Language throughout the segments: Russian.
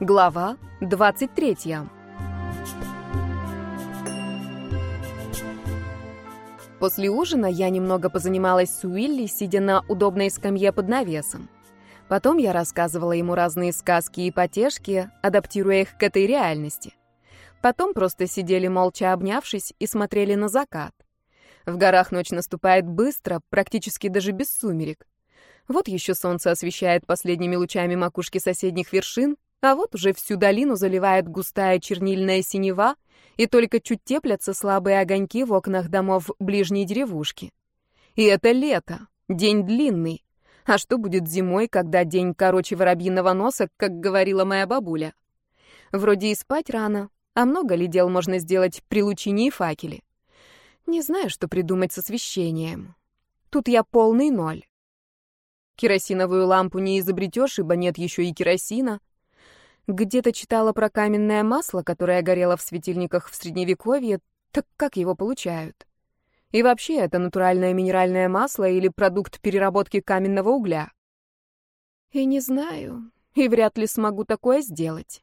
Глава 23. После ужина я немного позанималась с Уилли, сидя на удобной скамье под навесом. Потом я рассказывала ему разные сказки и потешки, адаптируя их к этой реальности. Потом просто сидели молча обнявшись и смотрели на закат. В горах ночь наступает быстро, практически даже без сумерек. Вот еще солнце освещает последними лучами макушки соседних вершин, а вот уже всю долину заливает густая чернильная синева, и только чуть теплятся слабые огоньки в окнах домов ближней деревушки. И это лето, день длинный. А что будет зимой, когда день короче воробьиного носа, как говорила моя бабуля? Вроде и спать рано, а много ли дел можно сделать при лучине и факеле? Не знаю, что придумать с освещением. Тут я полный ноль. Керосиновую лампу не изобретешь, ибо нет еще и керосина. Где-то читала про каменное масло, которое горело в светильниках в Средневековье. Так как его получают? И вообще, это натуральное минеральное масло или продукт переработки каменного угля? И не знаю, и вряд ли смогу такое сделать.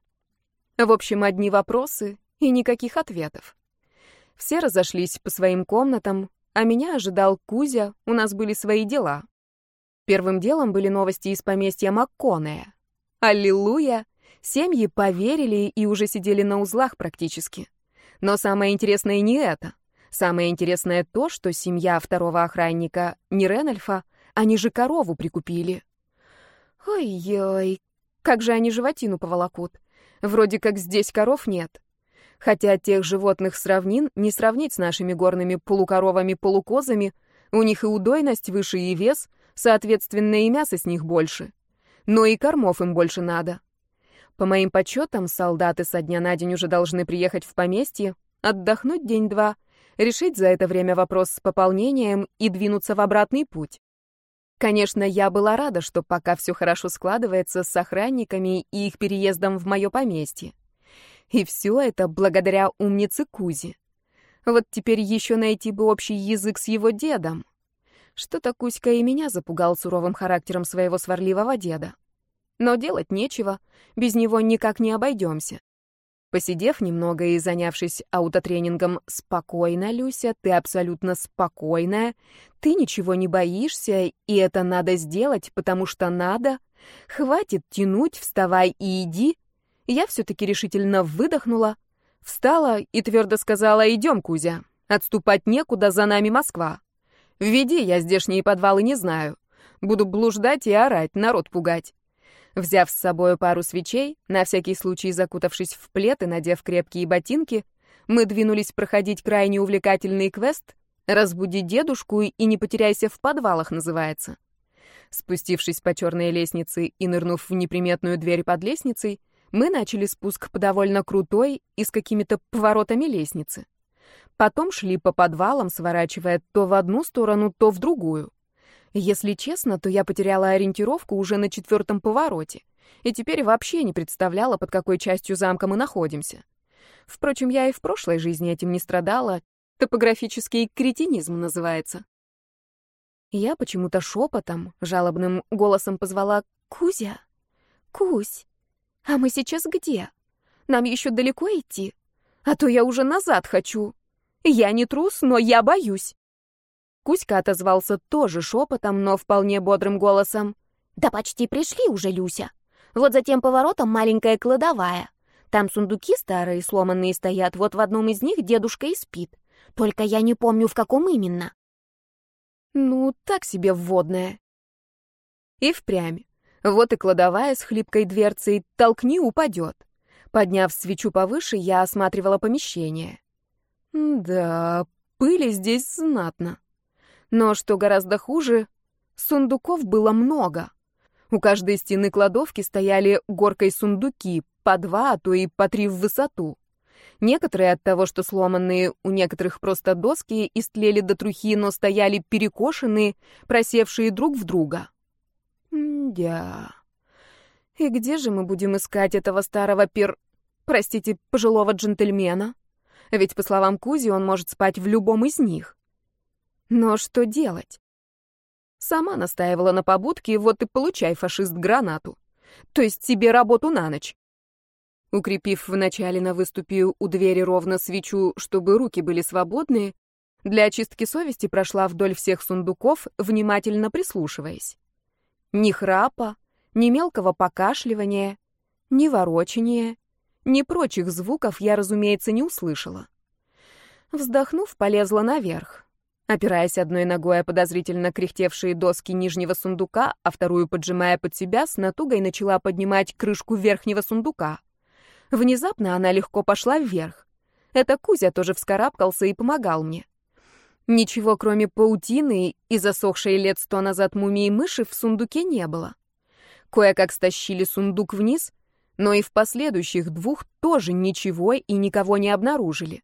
В общем, одни вопросы и никаких ответов. Все разошлись по своим комнатам, а меня ожидал Кузя, у нас были свои дела. Первым делом были новости из поместья Макконея. Аллилуйя! Семьи поверили и уже сидели на узлах практически. Но самое интересное не это. Самое интересное то, что семья второго охранника не Ренальфа, они же корову прикупили. Ой-ой, как же они животину поволокут. Вроде как здесь коров нет. Хотя тех животных с равнин не сравнить с нашими горными полукоровами-полукозами, у них и удойность выше, и вес, соответственно, и мяса с них больше. Но и кормов им больше надо. По моим подсчетам, солдаты со дня на день уже должны приехать в поместье, отдохнуть день-два, решить за это время вопрос с пополнением и двинуться в обратный путь. Конечно, я была рада, что пока все хорошо складывается с охранниками и их переездом в мое поместье. И все это благодаря умнице Кузи. Вот теперь еще найти бы общий язык с его дедом. Что-то Кузька и меня запугал суровым характером своего сварливого деда. Но делать нечего, без него никак не обойдемся. Посидев немного и занявшись аутотренингом «Спокойно, Люся, ты абсолютно спокойная, ты ничего не боишься, и это надо сделать, потому что надо, хватит тянуть, вставай и иди», я все-таки решительно выдохнула, встала и твердо сказала «Идем, Кузя, отступать некуда, за нами Москва. Введи, я здешние подвалы не знаю. Буду блуждать и орать, народ пугать». Взяв с собой пару свечей, на всякий случай закутавшись в плед и надев крепкие ботинки, мы двинулись проходить крайне увлекательный квест «Разбуди дедушку и не потеряйся в подвалах» называется. Спустившись по черной лестнице и нырнув в неприметную дверь под лестницей, мы начали спуск по довольно крутой и с какими-то поворотами лестницы. Потом шли по подвалам, сворачивая то в одну сторону, то в другую. Если честно, то я потеряла ориентировку уже на четвертом повороте, и теперь вообще не представляла, под какой частью замка мы находимся. Впрочем, я и в прошлой жизни этим не страдала, топографический кретинизм называется. Я почему-то шепотом, жалобным голосом позвала «Кузя! Кусь!» «А мы сейчас где? Нам еще далеко идти? А то я уже назад хочу. Я не трус, но я боюсь». Кузька отозвался тоже шепотом, но вполне бодрым голосом. «Да почти пришли уже, Люся. Вот за тем поворотом маленькая кладовая. Там сундуки старые, сломанные стоят, вот в одном из них дедушка и спит. Только я не помню, в каком именно». «Ну, так себе вводная». И впрямь. Вот и кладовая с хлипкой дверцей, толкни, упадет. Подняв свечу повыше, я осматривала помещение. Да, пыли здесь знатно. Но что гораздо хуже, сундуков было много. У каждой стены кладовки стояли горкой сундуки, по два, а то и по три в высоту. Некоторые от того, что сломанные, у некоторых просто доски истлели до трухи, но стояли перекошенные, просевшие друг в друга. Мдя. И где же мы будем искать этого старого пер... Простите, пожилого джентльмена? Ведь, по словам Кузи, он может спать в любом из них. Но что делать? Сама настаивала на побудке, вот и получай, фашист, гранату. То есть себе работу на ночь. Укрепив вначале на выступе у двери ровно свечу, чтобы руки были свободные, для очистки совести прошла вдоль всех сундуков, внимательно прислушиваясь. Ни храпа, ни мелкого покашливания, ни ворочания, ни прочих звуков я, разумеется, не услышала. Вздохнув, полезла наверх. Опираясь одной ногой о подозрительно кряхтевшие доски нижнего сундука, а вторую поджимая под себя, с натугой начала поднимать крышку верхнего сундука. Внезапно она легко пошла вверх. Это Кузя тоже вскарабкался и помогал мне. Ничего, кроме паутины и засохшей лет сто назад мумии мыши, в сундуке не было. Кое-как стащили сундук вниз, но и в последующих двух тоже ничего и никого не обнаружили.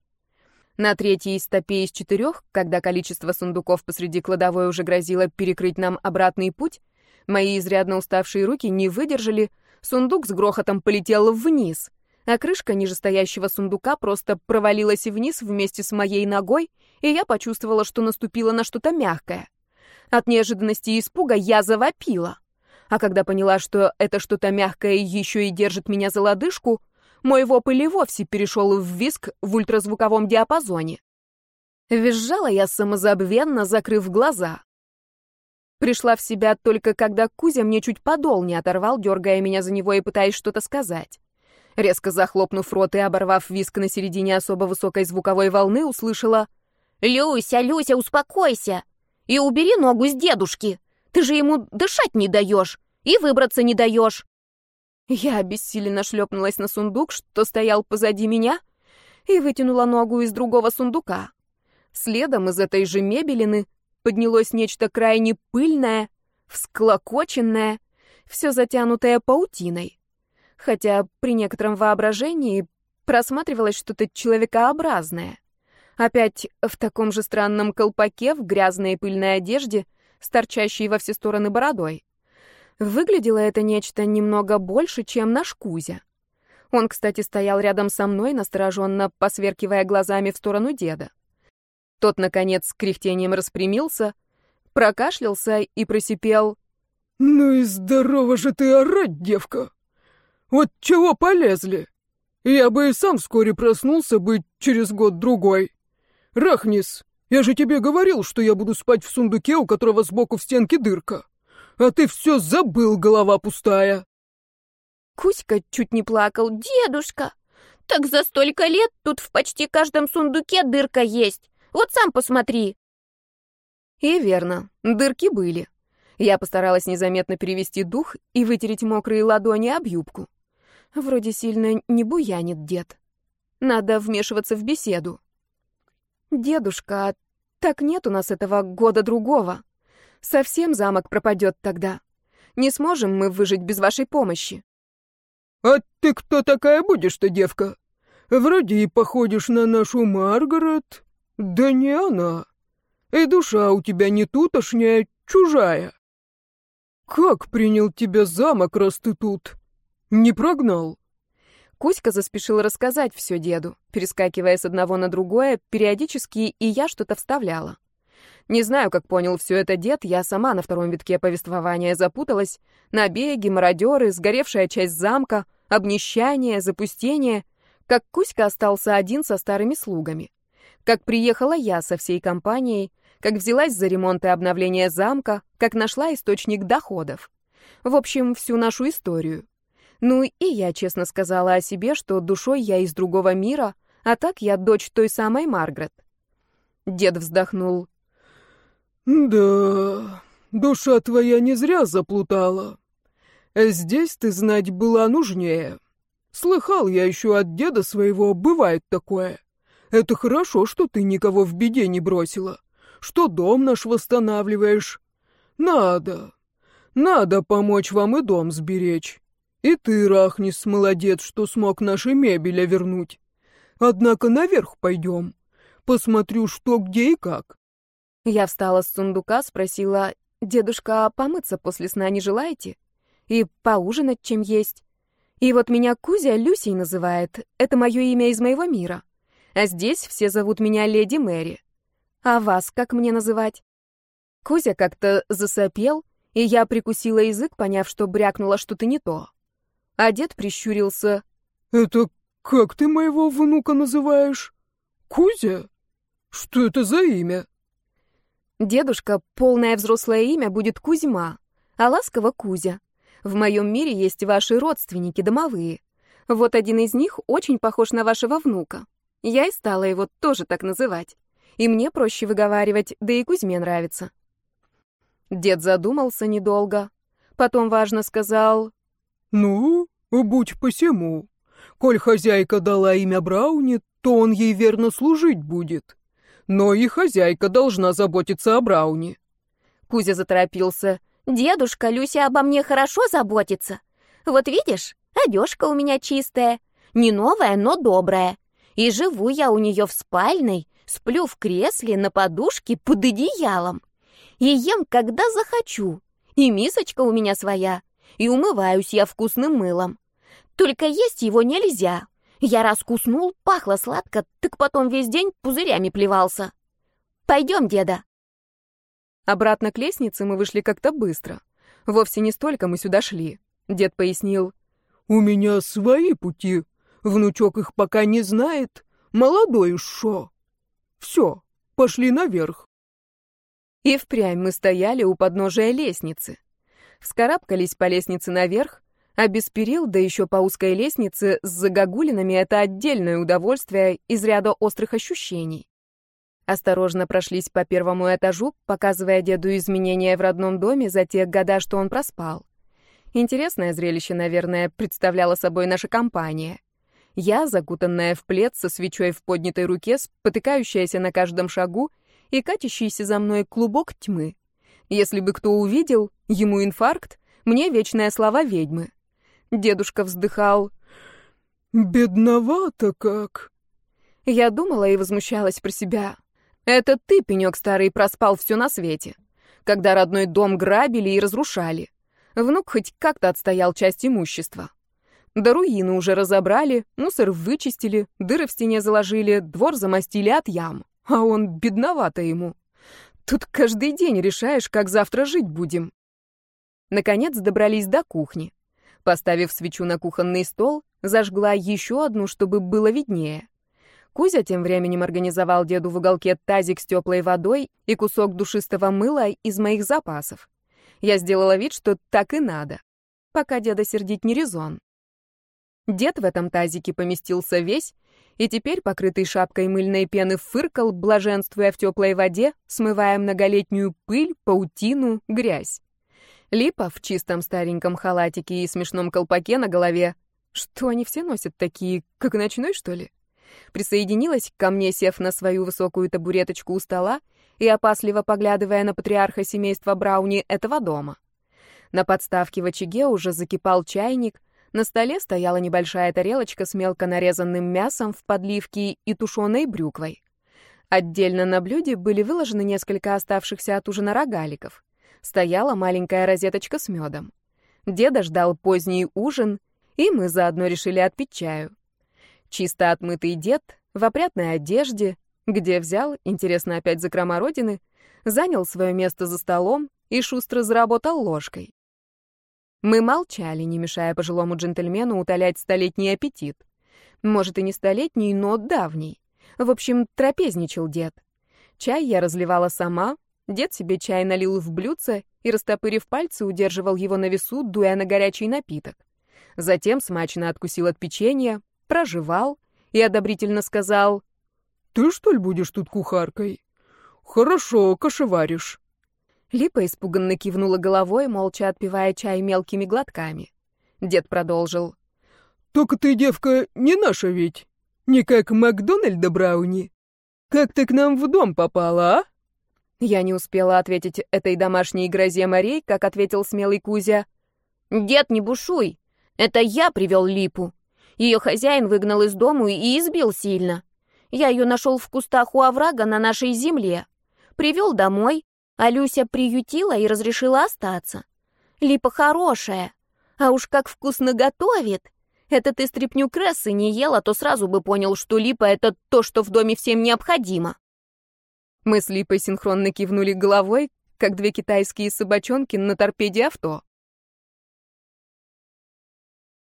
На третьей стопе из четырех, когда количество сундуков посреди кладовой уже грозило перекрыть нам обратный путь, мои изрядно уставшие руки не выдержали, сундук с грохотом полетел вниз а крышка нижестоящего сундука просто провалилась вниз вместе с моей ногой, и я почувствовала, что наступила на что-то мягкое. От неожиданности и испуга я завопила. А когда поняла, что это что-то мягкое еще и держит меня за лодыжку, мой вопль и вовсе перешел в виск в ультразвуковом диапазоне. Визжала я самозабвенно, закрыв глаза. Пришла в себя только когда Кузя мне чуть подол не оторвал, дергая меня за него и пытаясь что-то сказать. Резко захлопнув рот и оборвав виск на середине особо высокой звуковой волны, услышала «Люся, Люся, успокойся! И убери ногу с дедушки! Ты же ему дышать не даешь и выбраться не даешь!» Я обессиленно шлепнулась на сундук, что стоял позади меня, и вытянула ногу из другого сундука. Следом из этой же мебелины поднялось нечто крайне пыльное, всклокоченное, все затянутое паутиной хотя при некотором воображении просматривалось что-то человекообразное. Опять в таком же странном колпаке, в грязной и пыльной одежде, с торчащей во все стороны бородой. Выглядело это нечто немного больше, чем наш Кузя. Он, кстати, стоял рядом со мной, настороженно посверкивая глазами в сторону деда. Тот, наконец, с кряхтением распрямился, прокашлялся и просипел. «Ну и здорово же ты орать, девка!» Вот чего полезли? Я бы и сам вскоре проснулся бы через год-другой. Рахнис, я же тебе говорил, что я буду спать в сундуке, у которого сбоку в стенке дырка. А ты все забыл, голова пустая. Кузька чуть не плакал. Дедушка, так за столько лет тут в почти каждом сундуке дырка есть. Вот сам посмотри. И верно, дырки были. Я постаралась незаметно перевести дух и вытереть мокрые ладони об юбку. Вроде сильно не буянит дед. Надо вмешиваться в беседу. Дедушка, так нет у нас этого года другого. Совсем замок пропадет тогда. Не сможем мы выжить без вашей помощи. А ты кто такая будешь-то, девка? Вроде и походишь на нашу Маргарет. Да не она. И душа у тебя не тутошняя, чужая. Как принял тебя замок, раз ты тут? Не прогнал. Кузька заспешил рассказать все деду, перескакивая с одного на другое, периодически и я что-то вставляла. Не знаю, как понял все это дед, я сама на втором витке повествования запуталась. Набеги, мародеры, сгоревшая часть замка, обнищание, запустение. Как Кузька остался один со старыми слугами. Как приехала я со всей компанией, как взялась за ремонт и обновление замка, как нашла источник доходов. В общем, всю нашу историю. Ну и я честно сказала о себе, что душой я из другого мира, а так я дочь той самой Маргарет. Дед вздохнул. «Да, душа твоя не зря заплутала. Здесь ты знать была нужнее. Слыхал я еще от деда своего, бывает такое. Это хорошо, что ты никого в беде не бросила, что дом наш восстанавливаешь. Надо, надо помочь вам и дом сберечь. И ты, Рахнис, молодец, что смог наши мебели вернуть. Однако наверх пойдем. Посмотрю, что, где и как. Я встала с сундука, спросила, «Дедушка, а помыться после сна не желаете? И поужинать чем есть? И вот меня Кузя Люсей называет. Это мое имя из моего мира. А здесь все зовут меня Леди Мэри. А вас как мне называть?» Кузя как-то засопел, и я прикусила язык, поняв, что брякнула что-то не то. А дед прищурился. Это как ты моего внука называешь? Кузя? Что это за имя? Дедушка, полное взрослое имя будет Кузьма, а ласково Кузя. В моем мире есть ваши родственники домовые. Вот один из них очень похож на вашего внука. Я и стала его тоже так называть. И мне проще выговаривать, да и Кузьме нравится. Дед задумался недолго. Потом важно сказал... «Ну, будь посему. Коль хозяйка дала имя Брауни, то он ей верно служить будет. Но и хозяйка должна заботиться о Брауни». Кузя заторопился. «Дедушка, Люся обо мне хорошо заботится. Вот видишь, одежка у меня чистая. Не новая, но добрая. И живу я у нее в спальной, сплю в кресле, на подушке, под одеялом. И ем, когда захочу. И мисочка у меня своя. И умываюсь я вкусным мылом. Только есть его нельзя. Я раз куснул, пахло сладко, так потом весь день пузырями плевался. Пойдем, деда. Обратно к лестнице мы вышли как-то быстро. Вовсе не столько мы сюда шли. Дед пояснил. «У меня свои пути. Внучок их пока не знает. Молодой шо. Все, пошли наверх». И впрямь мы стояли у подножия лестницы. Вскарабкались по лестнице наверх, а без перил, да еще по узкой лестнице с загогулинами — это отдельное удовольствие из ряда острых ощущений. Осторожно прошлись по первому этажу, показывая деду изменения в родном доме за те года, что он проспал. Интересное зрелище, наверное, представляла собой наша компания. Я, закутанная в плед, со свечой в поднятой руке, спотыкающаяся на каждом шагу и катящийся за мной клубок тьмы. Если бы кто увидел, ему инфаркт, мне вечная слава ведьмы. Дедушка вздыхал. «Бедновато как!» Я думала и возмущалась про себя. Это ты, пенек старый, проспал все на свете. Когда родной дом грабили и разрушали. Внук хоть как-то отстоял часть имущества. До руины уже разобрали, мусор вычистили, дыры в стене заложили, двор замостили от ям. А он бедновато ему. Тут каждый день решаешь, как завтра жить будем. Наконец добрались до кухни. Поставив свечу на кухонный стол, зажгла еще одну, чтобы было виднее. Кузя тем временем организовал деду в уголке тазик с теплой водой и кусок душистого мыла из моих запасов. Я сделала вид, что так и надо. Пока деда сердить не резон. Дед в этом тазике поместился весь, и теперь, покрытый шапкой мыльной пены, фыркал, блаженствуя в теплой воде, смывая многолетнюю пыль, паутину, грязь. Липа в чистом стареньком халатике и смешном колпаке на голове. Что они все носят такие, как ночной, что ли? присоединилась ко мне, сев на свою высокую табуреточку у стола и опасливо поглядывая на патриарха семейства Брауни этого дома. На подставке в очаге уже закипал чайник, на столе стояла небольшая тарелочка с мелко нарезанным мясом в подливке и тушеной брюквой. Отдельно на блюде были выложены несколько оставшихся от ужина рогаликов. Стояла маленькая розеточка с медом. Деда ждал поздний ужин, и мы заодно решили отпить чаю. Чисто отмытый дед в опрятной одежде, где взял, интересно опять закрома родины, занял свое место за столом и шустро заработал ложкой. Мы молчали, не мешая пожилому джентльмену утолять столетний аппетит. Может, и не столетний, но давний. В общем, трапезничал дед. Чай я разливала сама, дед себе чай налил в блюдце и, растопырив пальцы, удерживал его на весу, дуя на горячий напиток. Затем смачно откусил от печенья, проживал и одобрительно сказал, «Ты, что ли, будешь тут кухаркой? Хорошо, кошеваришь». Липа испуганно кивнула головой, молча отпивая чай мелкими глотками. Дед продолжил. «Только ты, девка, не наша ведь. Не как Макдональда Брауни. Как ты к нам в дом попала, а?» Я не успела ответить этой домашней грозе морей, как ответил смелый Кузя. «Дед, не бушуй! Это я привел Липу. Ее хозяин выгнал из дому и избил сильно. Я ее нашел в кустах у оврага на нашей земле. Привел домой, а Люся приютила и разрешила остаться. Липа хорошая, а уж как вкусно готовит. Это ты стряпню крессы не ела, то сразу бы понял, что Липа — это то, что в доме всем необходимо. Мы с Липой синхронно кивнули головой, как две китайские собачонки на торпеде авто.